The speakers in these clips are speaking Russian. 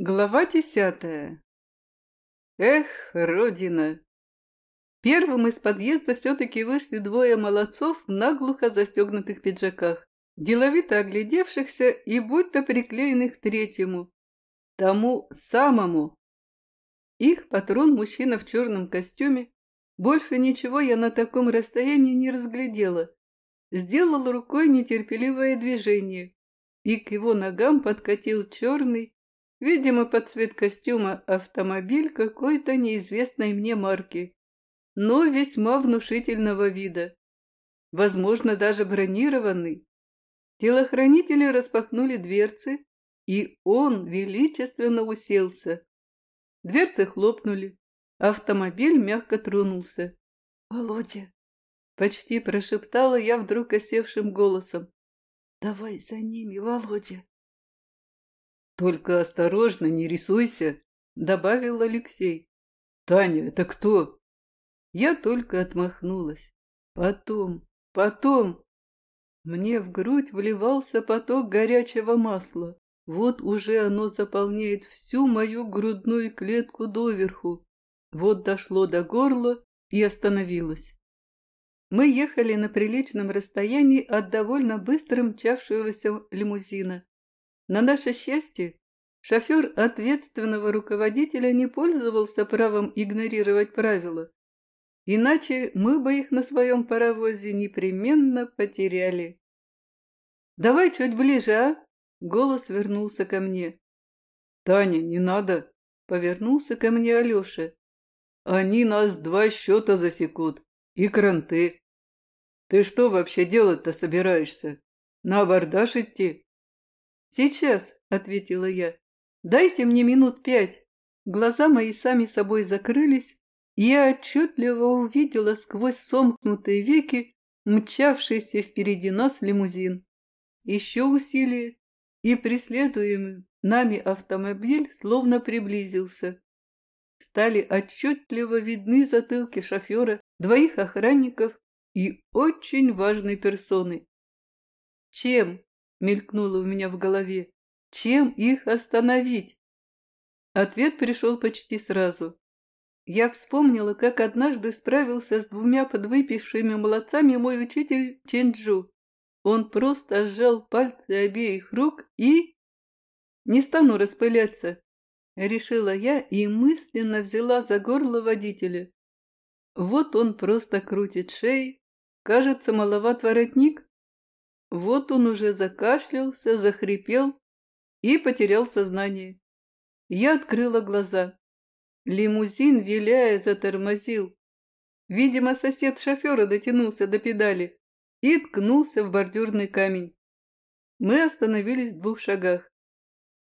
Глава десятая. Эх, Родина! Первым из подъезда все-таки вышли двое молодцов в наглухо застегнутых пиджаках, деловито оглядевшихся и будто приклеенных третьему, тому самому. Их патрон, мужчина в черном костюме, больше ничего я на таком расстоянии не разглядела. Сделал рукой нетерпеливое движение, и к его ногам подкатил черный, Видимо, под цвет костюма автомобиль какой-то неизвестной мне марки, но весьма внушительного вида. Возможно, даже бронированный. Телохранители распахнули дверцы, и он величественно уселся. Дверцы хлопнули. Автомобиль мягко тронулся. «Володя!» — почти прошептала я вдруг осевшим голосом. «Давай за ними, Володя!» «Только осторожно, не рисуйся», — добавил Алексей. «Таня, это кто?» Я только отмахнулась. «Потом, потом...» Мне в грудь вливался поток горячего масла. Вот уже оно заполняет всю мою грудную клетку доверху. Вот дошло до горла и остановилось. Мы ехали на приличном расстоянии от довольно быстро мчавшегося лимузина. На наше счастье, шофер ответственного руководителя не пользовался правом игнорировать правила, иначе мы бы их на своем паровозе непременно потеряли. «Давай чуть ближе, а?» — голос вернулся ко мне. «Таня, не надо!» — повернулся ко мне Алеша. «Они нас два счета засекут и кранты. Ты что вообще делать-то собираешься? На абордаж идти?» «Сейчас», — ответила я. «Дайте мне минут пять». Глаза мои сами собой закрылись, и я отчетливо увидела сквозь сомкнутые веки мчавшийся впереди нас лимузин. Еще усилие, и преследуемый нами автомобиль словно приблизился. Стали отчетливо видны затылки шофера, двоих охранников и очень важной персоны. Чем мелькнуло у меня в голове. Чем их остановить? Ответ пришел почти сразу. Я вспомнила, как однажды справился с двумя подвыпившими молодцами мой учитель Ченджу. Он просто сжал пальцы обеих рук и... Не стану распыляться, решила я и мысленно взяла за горло водителя. Вот он просто крутит шеи, кажется, маловат воротник, вот он уже закашлялся, захрипел и потерял сознание. Я открыла глаза. Лимузин, виляя, затормозил. Видимо, сосед шофера дотянулся до педали и ткнулся в бордюрный камень. Мы остановились в двух шагах.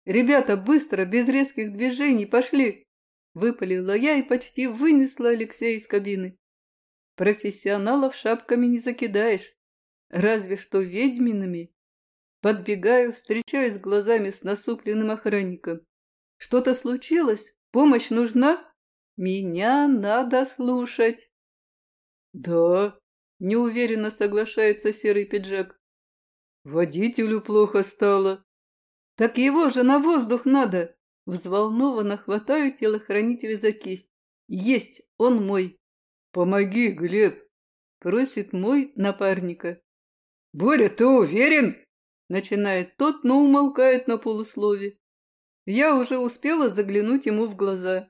«Ребята, быстро, без резких движений, пошли!» Выпалила я и почти вынесла Алексея из кабины. Профессионалов шапками не закидаешь разве что ведьминами. Подбегаю, встречаюсь глазами с насупленным охранником. Что-то случилось? Помощь нужна? Меня надо слушать. Да, неуверенно соглашается серый пиджак. Водителю плохо стало. Так его же на воздух надо. Взволнованно хватаю телохранителя за кисть. Есть, он мой. Помоги, Глеб, просит мой напарника. «Боря, ты уверен?» Начинает тот, но умолкает на полуслове. Я уже успела заглянуть ему в глаза.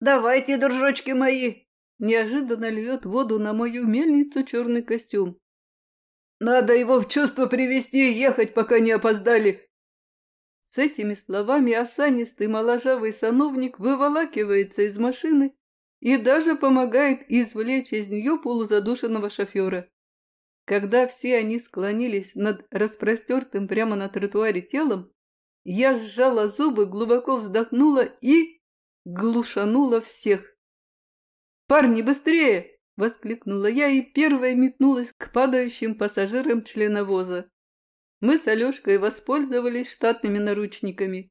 «Давайте, дружочки мои!» Неожиданно льет воду на мою мельницу черный костюм. «Надо его в чувство привести и ехать, пока не опоздали!» С этими словами осанистый моложавый сановник выволакивается из машины и даже помогает извлечь из нее полузадушенного шофера. Когда все они склонились над распростертым прямо на тротуаре телом, я сжала зубы, глубоко вздохнула и глушанула всех. «Парни, быстрее!» — воскликнула я и первая метнулась к падающим пассажирам членовоза. Мы с Алешкой воспользовались штатными наручниками.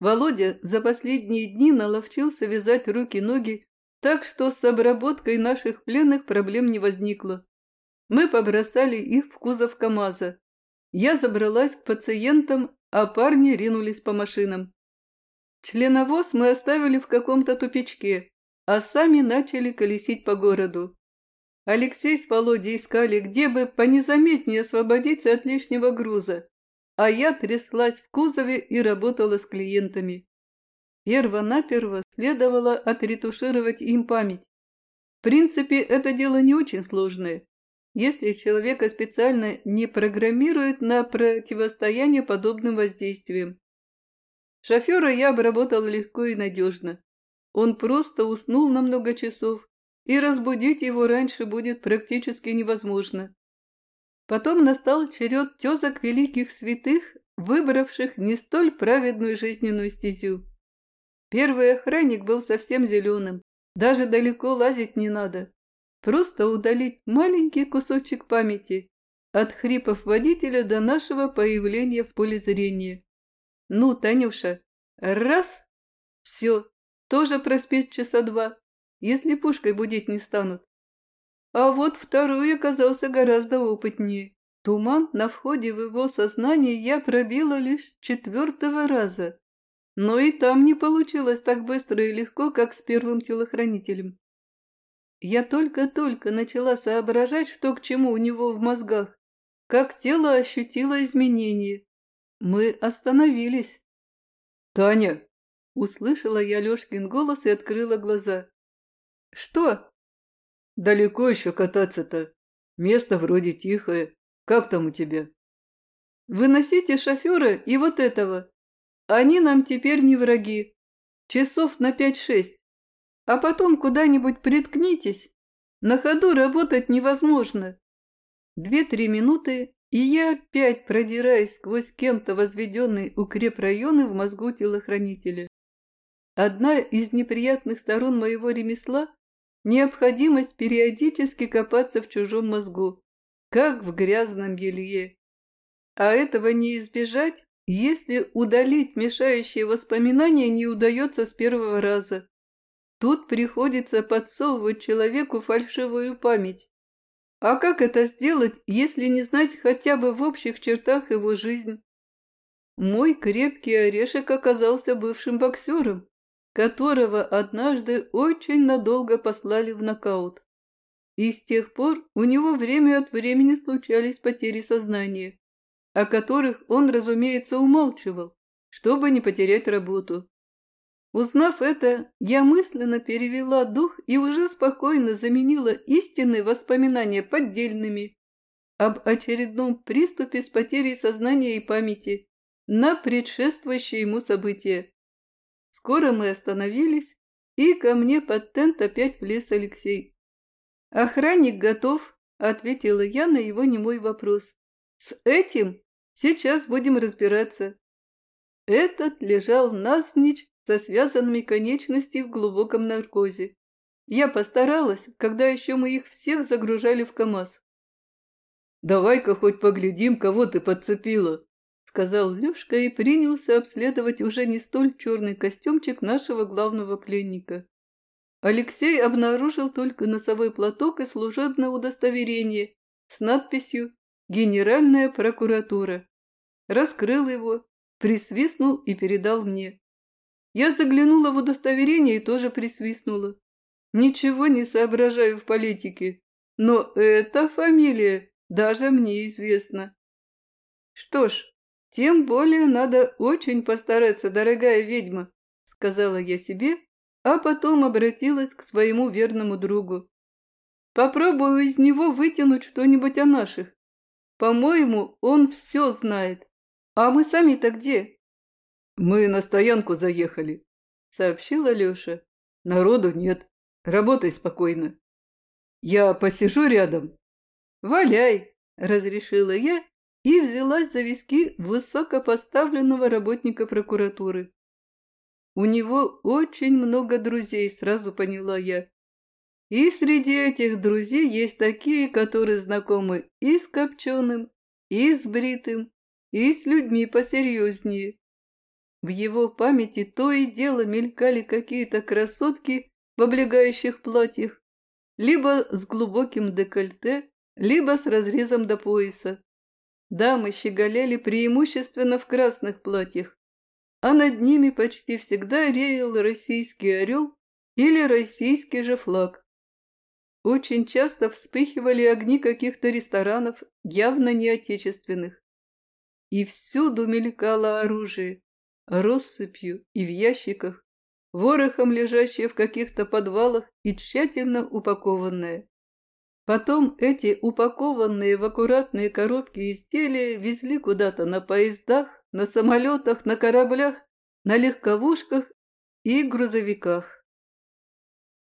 Володя за последние дни наловчился вязать руки-ноги, так что с обработкой наших пленных проблем не возникло. Мы побросали их в кузов КамАЗа. Я забралась к пациентам, а парни ринулись по машинам. Членовоз мы оставили в каком-то тупичке, а сами начали колесить по городу. Алексей с Володей искали, где бы понезаметнее освободиться от лишнего груза, а я тряслась в кузове и работала с клиентами. Перво-наперво следовало отретушировать им память. В принципе, это дело не очень сложное, если человека специально не программируют на противостояние подобным воздействиям. Шофера я обработал легко и надежно. Он просто уснул на много часов, и разбудить его раньше будет практически невозможно. Потом настал черед тезок великих святых, выбравших не столь праведную жизненную стезю. Первый охранник был совсем зеленым, даже далеко лазить не надо. Просто удалить маленький кусочек памяти от хрипов водителя до нашего появления в поле зрения. Ну, Танюша, раз, все, тоже проспит часа два, если пушкой будить не станут. А вот второй оказался гораздо опытнее. Туман на входе в его сознание я пробила лишь четвертого раза. Но и там не получилось так быстро и легко, как с первым телохранителем. Я только-только начала соображать, что к чему у него в мозгах, как тело ощутило изменения. Мы остановились. «Таня!» — услышала я Лешкин голос и открыла глаза. «Что?» «Далеко еще кататься-то. Место вроде тихое. Как там у тебя?» «Выносите шофера и вот этого», они нам теперь не враги. Часов на пять-шесть. А потом куда-нибудь приткнитесь. На ходу работать невозможно. Две-три минуты, и я опять продираюсь сквозь кем-то возведенный укрепрайоны в мозгу телохранителя. Одна из неприятных сторон моего ремесла – необходимость периодически копаться в чужом мозгу, как в грязном белье. А этого не избежать, если удалить мешающие воспоминания не удается с первого раза. Тут приходится подсовывать человеку фальшивую память. А как это сделать, если не знать хотя бы в общих чертах его жизнь? Мой крепкий орешек оказался бывшим боксером, которого однажды очень надолго послали в нокаут. И с тех пор у него время от времени случались потери сознания о которых он, разумеется, умалчивал, чтобы не потерять работу. Узнав это, я мысленно перевела дух и уже спокойно заменила истинные воспоминания поддельными об очередном приступе с потерей сознания и памяти на предшествующее ему событие. Скоро мы остановились, и ко мне под тент опять влез Алексей. «Охранник готов», — ответила я на его немой вопрос. «С этим Сейчас будем разбираться. Этот лежал насничь со связанными конечностями в глубоком наркозе. Я постаралась, когда еще мы их всех загружали в КамАЗ. «Давай-ка хоть поглядим, кого ты подцепила», — сказал Лешка и принялся обследовать уже не столь черный костюмчик нашего главного пленника. Алексей обнаружил только носовой платок и служебное удостоверение с надписью Генеральная прокуратура. Раскрыл его, присвистнул и передал мне. Я заглянула в удостоверение и тоже присвистнула. Ничего не соображаю в политике, но эта фамилия даже мне известна. Что ж, тем более надо очень постараться, дорогая ведьма, сказала я себе, а потом обратилась к своему верному другу. Попробую из него вытянуть что-нибудь о наших. По-моему, он все знает. А мы сами-то где? Мы на стоянку заехали, сообщила Леша. Народу нет. Работай спокойно. Я посижу рядом. Валяй, разрешила я и взялась за виски высокопоставленного работника прокуратуры. У него очень много друзей, сразу поняла я. И среди этих друзей есть такие, которые знакомы и с Копченым, и с Бритым, и с людьми посерьезнее. В его памяти то и дело мелькали какие-то красотки в облегающих платьях, либо с глубоким декольте, либо с разрезом до пояса. Дамы щеголяли преимущественно в красных платьях. а над ними почти всегда реял российский орел или российский же флаг. Очень часто вспыхивали огни каких-то ресторанов, явно не отечественных. И всюду мелькало оружие, россыпью и в ящиках, ворохом лежащее в каких-то подвалах и тщательно упакованное. Потом эти упакованные в аккуратные коробки изделия везли куда-то на поездах, на самолетах, на кораблях, на легковушках и грузовиках.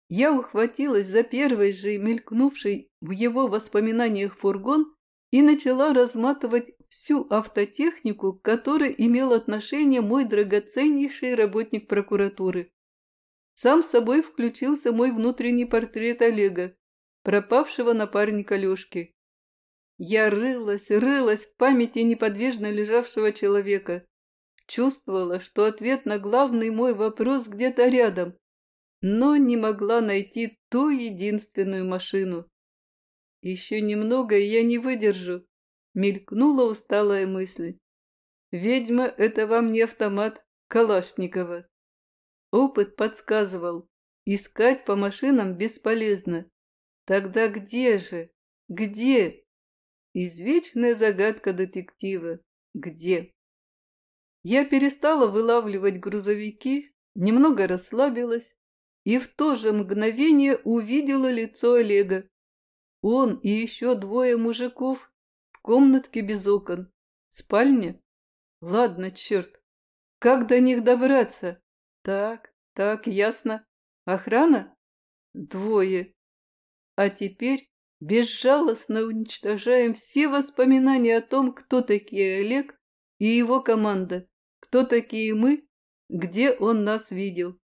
Я ухватилась за первый же мелькнувший в его воспоминаниях фургон и начала разматывать всю автотехнику, к которой имел отношение мой драгоценнейший работник прокуратуры. Сам собой включился мой внутренний портрет Олега, пропавшего напарника Лешки. Я рылась, рылась в памяти неподвижно лежавшего человека. Чувствовала, что ответ на главный мой вопрос где-то рядом, но не могла найти ту единственную машину. Еще немного, и я не выдержу. Мелькнула усталая мысль. Ведьма — это вам не автомат Калашникова. Опыт подсказывал, искать по машинам бесполезно. Тогда где же? Где? Извечная загадка детектива. Где? Я перестала вылавливать грузовики, немного расслабилась и в то же мгновение увидела лицо Олега. Он и еще двое мужиков в комнатке без окон. Спальня? Ладно, черт. Как до них добраться? Так, так, ясно. Охрана? Двое. А теперь безжалостно уничтожаем все воспоминания о том, кто такие Олег и его команда, кто такие мы, где он нас видел.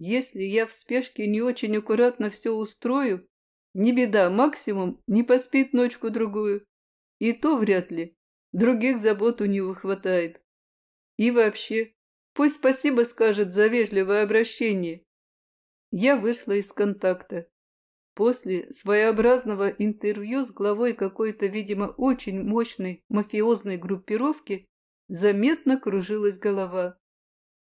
Если я в спешке не очень аккуратно все устрою, не беда, максимум не поспит ночку-другую. И то вряд ли. Других забот у него хватает. И вообще, пусть спасибо скажет за вежливое обращение. Я вышла из контакта. После своеобразного интервью с главой какой-то, видимо, очень мощной мафиозной группировки заметно кружилась голова.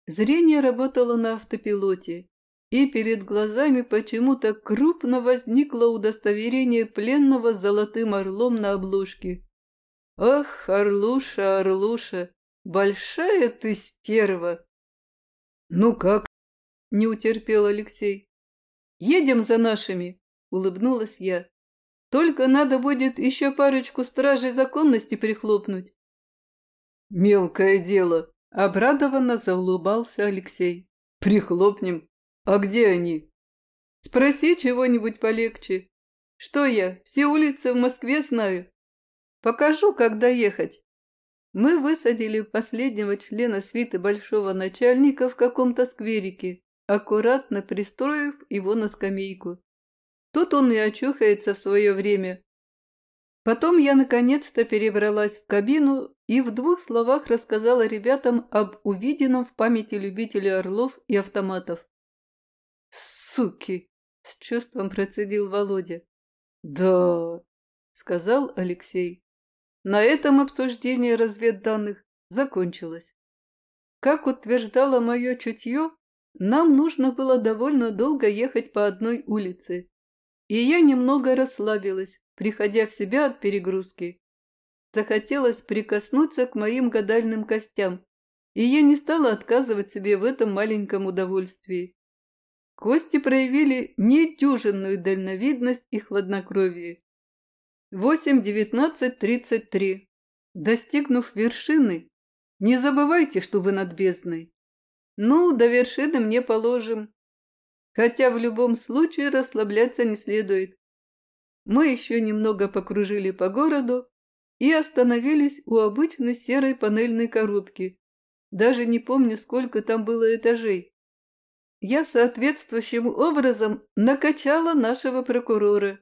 Зрение работало на автопилоте, и перед глазами почему-то крупно возникло удостоверение пленного золотым орлом на обложке. «Ах, Орлуша, Орлуша, большая ты стерва!» «Ну как?» — не утерпел Алексей. «Едем за нашими!» — улыбнулась я. «Только надо будет еще парочку стражей законности прихлопнуть». «Мелкое дело!» — обрадованно заулыбался Алексей. «Прихлопнем. А где они?» «Спроси чего-нибудь полегче. Что я, все улицы в Москве знаю? Покажу, когда ехать». Мы высадили последнего члена свиты большого начальника в каком-то скверике, аккуратно пристроив его на скамейку. Тут он и очухается в свое время. Потом я наконец-то перебралась в кабину и в двух словах рассказала ребятам об увиденном в памяти любителей орлов и автоматов. «Суки!» — с чувством процедил Володя. «Да!» — сказал Алексей. На этом обсуждение разведданных закончилось. Как утверждало мое чутье, нам нужно было довольно долго ехать по одной улице, и я немного расслабилась, приходя в себя от перегрузки. Захотелось прикоснуться к моим гадальным костям, и я не стала отказывать себе в этом маленьком удовольствии. Кости проявили недюжинную дальновидность и хладнокровие. 8.19.33. Достигнув вершины, не забывайте, что вы над бездной. Ну, до вершины мне положим, хотя в любом случае расслабляться не следует. Мы еще немного покружили по городу и остановились у обычной серой панельной коробки. Даже не помню, сколько там было этажей. Я соответствующим образом накачала нашего прокурора.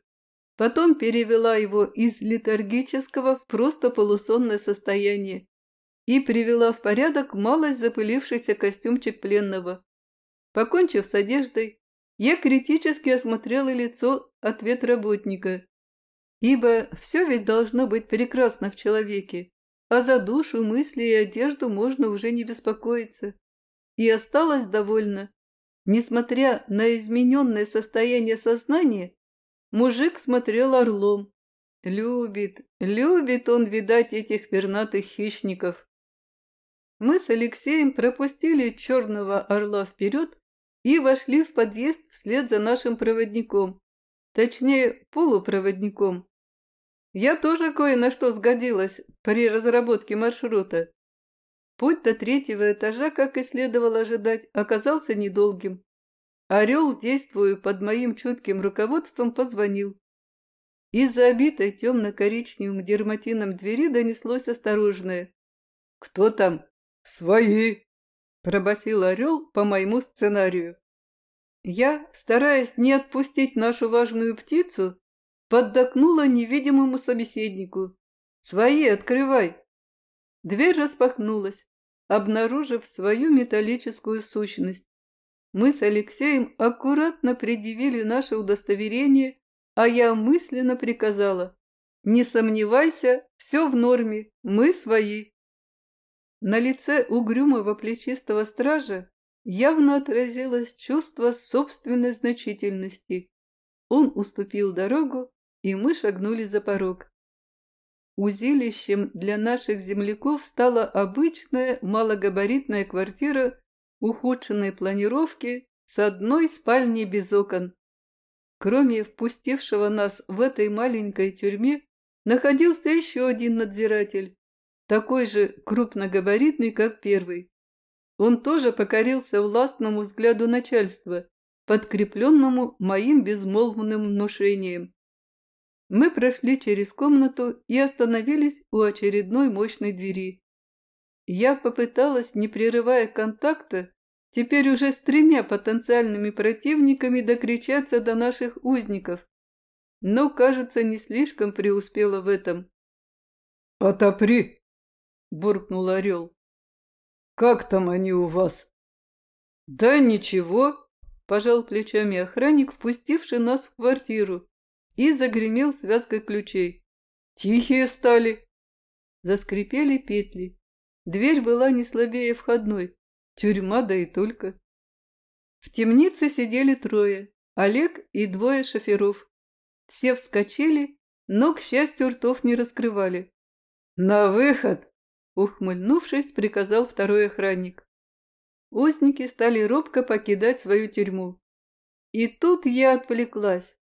Потом перевела его из летаргического в просто полусонное состояние и привела в порядок малость запылившийся костюмчик пленного. Покончив с одеждой, я критически осмотрела лицо ответ работника, ибо все ведь должно быть прекрасно в человеке, а за душу, мысли и одежду можно уже не беспокоиться. и осталась довольна. Несмотря на измененное состояние сознания, мужик смотрел орлом. Любит, любит он видать этих пернатых хищников. Мы с Алексеем пропустили черного орла вперед и вошли в подъезд вслед за нашим проводником, точнее полупроводником. Я тоже кое на что сгодилась при разработке маршрута. Путь до третьего этажа, как и следовало ожидать, оказался недолгим. Орел, действуя под моим чутким руководством, позвонил. Из-за обитой темно-коричневым дерматином двери донеслось осторожное. «Кто там?» «Свои!» – пробасил орел по моему сценарию. Я, стараясь не отпустить нашу важную птицу, поддакнула невидимому собеседнику. «Свои открывай!» Дверь распахнулась, обнаружив свою металлическую сущность. Мы с Алексеем аккуратно предъявили наше удостоверение, а я мысленно приказала «Не сомневайся, все в норме, мы свои». На лице угрюмого плечистого стража явно отразилось чувство собственной значительности. Он уступил дорогу, и мы шагнули за порог. Узилищем для наших земляков стала обычная малогабаритная квартира ухудшенной планировки с одной спальней без окон. Кроме впустившего нас в этой маленькой тюрьме, находился еще один надзиратель, такой же крупногабаритный, как первый. Он тоже покорился властному взгляду начальства, подкрепленному моим безмолвным внушением. Мы прошли через комнату и остановились у очередной мощной двери. Я попыталась, не прерывая контакта, теперь уже с тремя потенциальными противниками докричаться до наших узников, но, кажется, не слишком преуспела в этом. «Отопри!» — буркнул орел. «Как там они у вас?» «Да ничего», — пожал плечами охранник, впустивший нас в квартиру, и загремел связкой ключей. «Тихие стали!» Заскрипели петли. Дверь была не слабее входной. Тюрьма, да и только. В темнице сидели трое, Олег и двое шоферов. Все вскочили, но, к счастью, ртов не раскрывали. «На выход!» Ухмыльнувшись, приказал второй охранник. Узники стали робко покидать свою тюрьму. И тут я отвлеклась.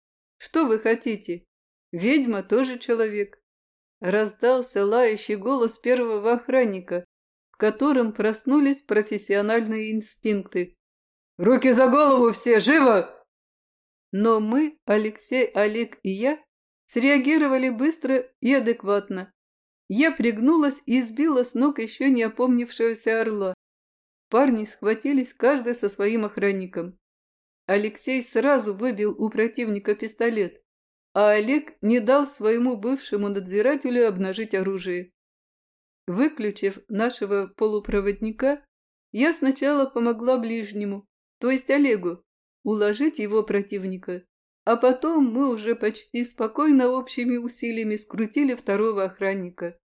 Что вы хотите? Ведьма тоже человек. Раздался лающий голос первого охранника, в котором проснулись профессиональные инстинкты. «Руки за голову все! Живо!» Но мы, Алексей, Олег и я, среагировали быстро и адекватно. Я пригнулась и сбила с ног еще не опомнившегося орла. Парни схватились каждый со своим охранником. Алексей сразу выбил у противника пистолет, а Олег не дал своему бывшему надзирателю обнажить оружие. Выключив нашего полупроводника, я сначала помогла ближнему, то есть Олегу, уложить его противника, а потом мы уже почти спокойно общими усилиями скрутили второго охранника.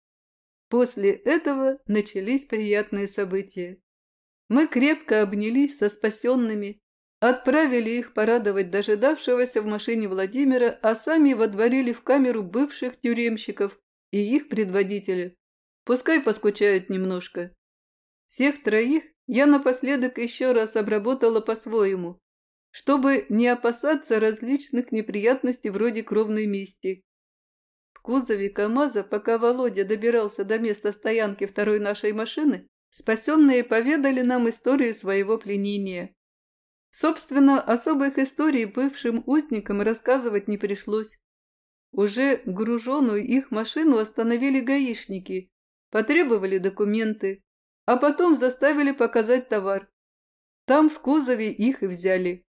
После этого начались приятные события. Мы крепко обнялись со спасенными, отправили их порадовать дожидавшегося в машине Владимира, а сами водворили в камеру бывших тюремщиков и их предводителя. Пускай поскучают немножко. Всех троих я напоследок еще раз обработала по-своему, чтобы не опасаться различных неприятностей вроде кровной мести кузове КамАЗа, пока Володя добирался до места стоянки второй нашей машины, спасенные поведали нам историю своего пленения. Собственно, особых историй бывшим узникам рассказывать не пришлось. Уже груженную их машину остановили гаишники, потребовали документы, а потом заставили показать товар. Там в кузове их и взяли.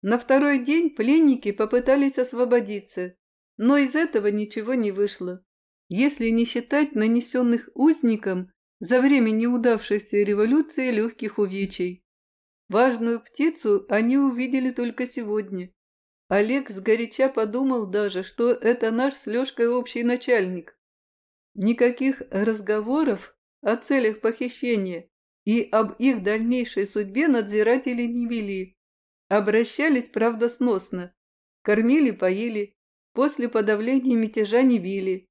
На второй день пленники попытались освободиться, но из этого ничего не вышло, если не считать нанесенных узникам за время неудавшейся революции легких увечий. Важную птицу они увидели только сегодня. Олег сгоряча подумал даже, что это наш с Лешкой общий начальник. Никаких разговоров о целях похищения и об их дальнейшей судьбе надзиратели не вели. Обращались, правда, сносно. Кормили, поили, после подавления мятежа не били.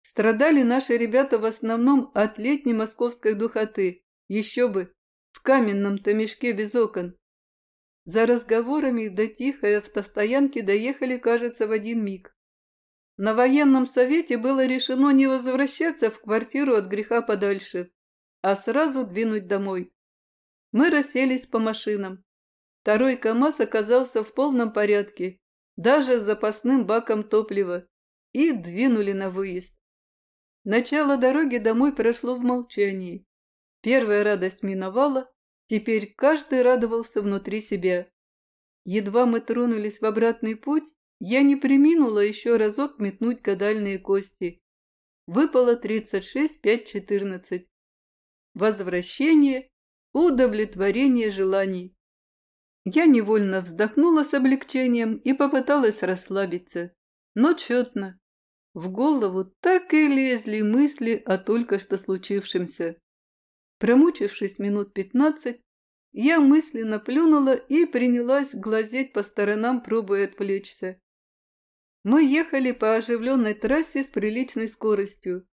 Страдали наши ребята в основном от летней московской духоты. Еще бы, в каменном-то мешке без окон. За разговорами до тихой автостоянки доехали, кажется, в один миг. На военном совете было решено не возвращаться в квартиру от греха подальше, а сразу двинуть домой. Мы расселись по машинам. Второй КАМАЗ оказался в полном порядке, даже с запасным баком топлива, и двинули на выезд. Начало дороги домой прошло в молчании. Первая радость миновала, теперь каждый радовался внутри себя. Едва мы тронулись в обратный путь, я не приминула еще разок метнуть гадальные кости. Выпало 36, 5, 14. Возвращение, удовлетворение желаний. Я невольно вздохнула с облегчением и попыталась расслабиться. Но тщетно. В голову так и лезли мысли о только что случившемся. Промучившись минут пятнадцать, я мысленно плюнула и принялась глазеть по сторонам, пробуя отвлечься. Мы ехали по оживленной трассе с приличной скоростью.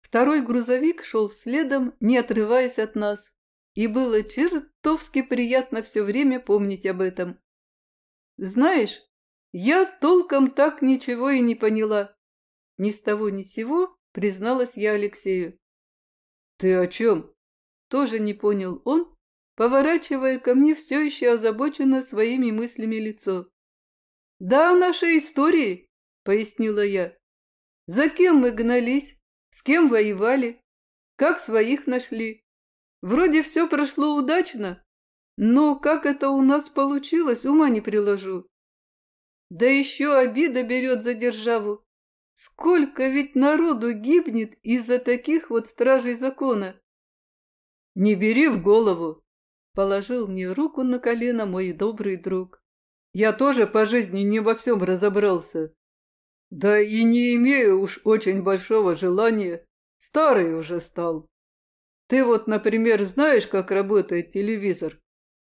Второй грузовик шел следом, не отрываясь от нас, и было чертовски приятно все время помнить об этом. Знаешь, я толком так ничего и не поняла. Ни с того ни с сего призналась я Алексею. «Ты о чем?» Тоже не понял он, поворачивая ко мне все еще озабоченно своими мыслями лицо. «Да, о нашей истории», — пояснила я. «За кем мы гнались? С кем воевали? Как своих нашли? Вроде все прошло удачно, но как это у нас получилось, ума не приложу. Да еще обида берет за державу. Сколько ведь народу гибнет из-за таких вот стражей закона? Не бери в голову, положил мне руку на колено мой добрый друг. Я тоже по жизни не во всем разобрался. Да и не имею уж очень большого желания. Старый уже стал. Ты вот, например, знаешь, как работает телевизор?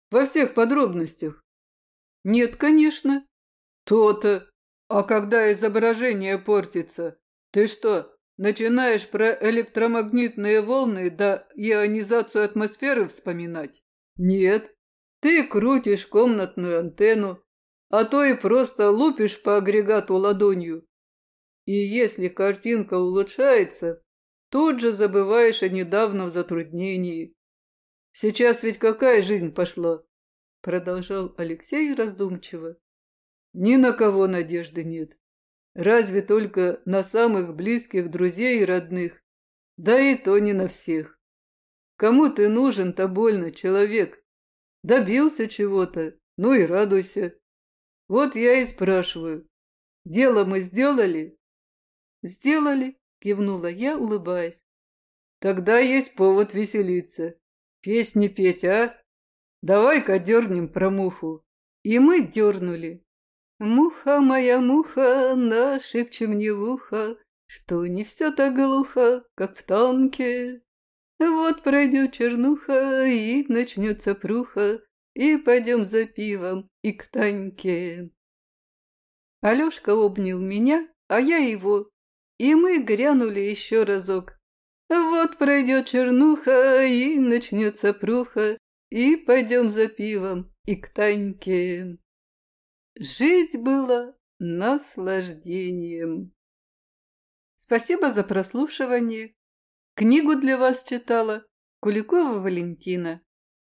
Во всех подробностях. Нет, конечно. То-то. А когда изображение портится, ты что, начинаешь про электромагнитные волны да ионизацию атмосферы вспоминать? Нет. Ты крутишь комнатную антенну, а то и просто лупишь по агрегату ладонью. И если картинка улучшается, тут же забываешь о недавнем затруднении. Сейчас ведь какая жизнь пошла? Продолжал Алексей раздумчиво. Ни на кого надежды нет. Разве только на самых близких друзей и родных. Да и то не на всех. Кому ты нужен-то больно, человек? Добился чего-то, ну и радуйся. Вот я и спрашиваю. Дело мы сделали? Сделали, кивнула я, улыбаясь. Тогда есть повод веселиться. Песни петь, а? Давай-ка дернем про муху. И мы дернули. Муха моя муха, нашепчи мне в ухо, Что не все так глухо, как в танке. Вот пройдет чернуха, и начнется пруха, И пойдем за пивом и к Таньке. Алешка обнял меня, а я его, и мы грянули еще разок. Вот пройдет чернуха, и начнется пруха, И пойдем за пивом и к Таньке. Жить было наслаждением. Спасибо за прослушивание. Книгу для вас читала Куликова Валентина.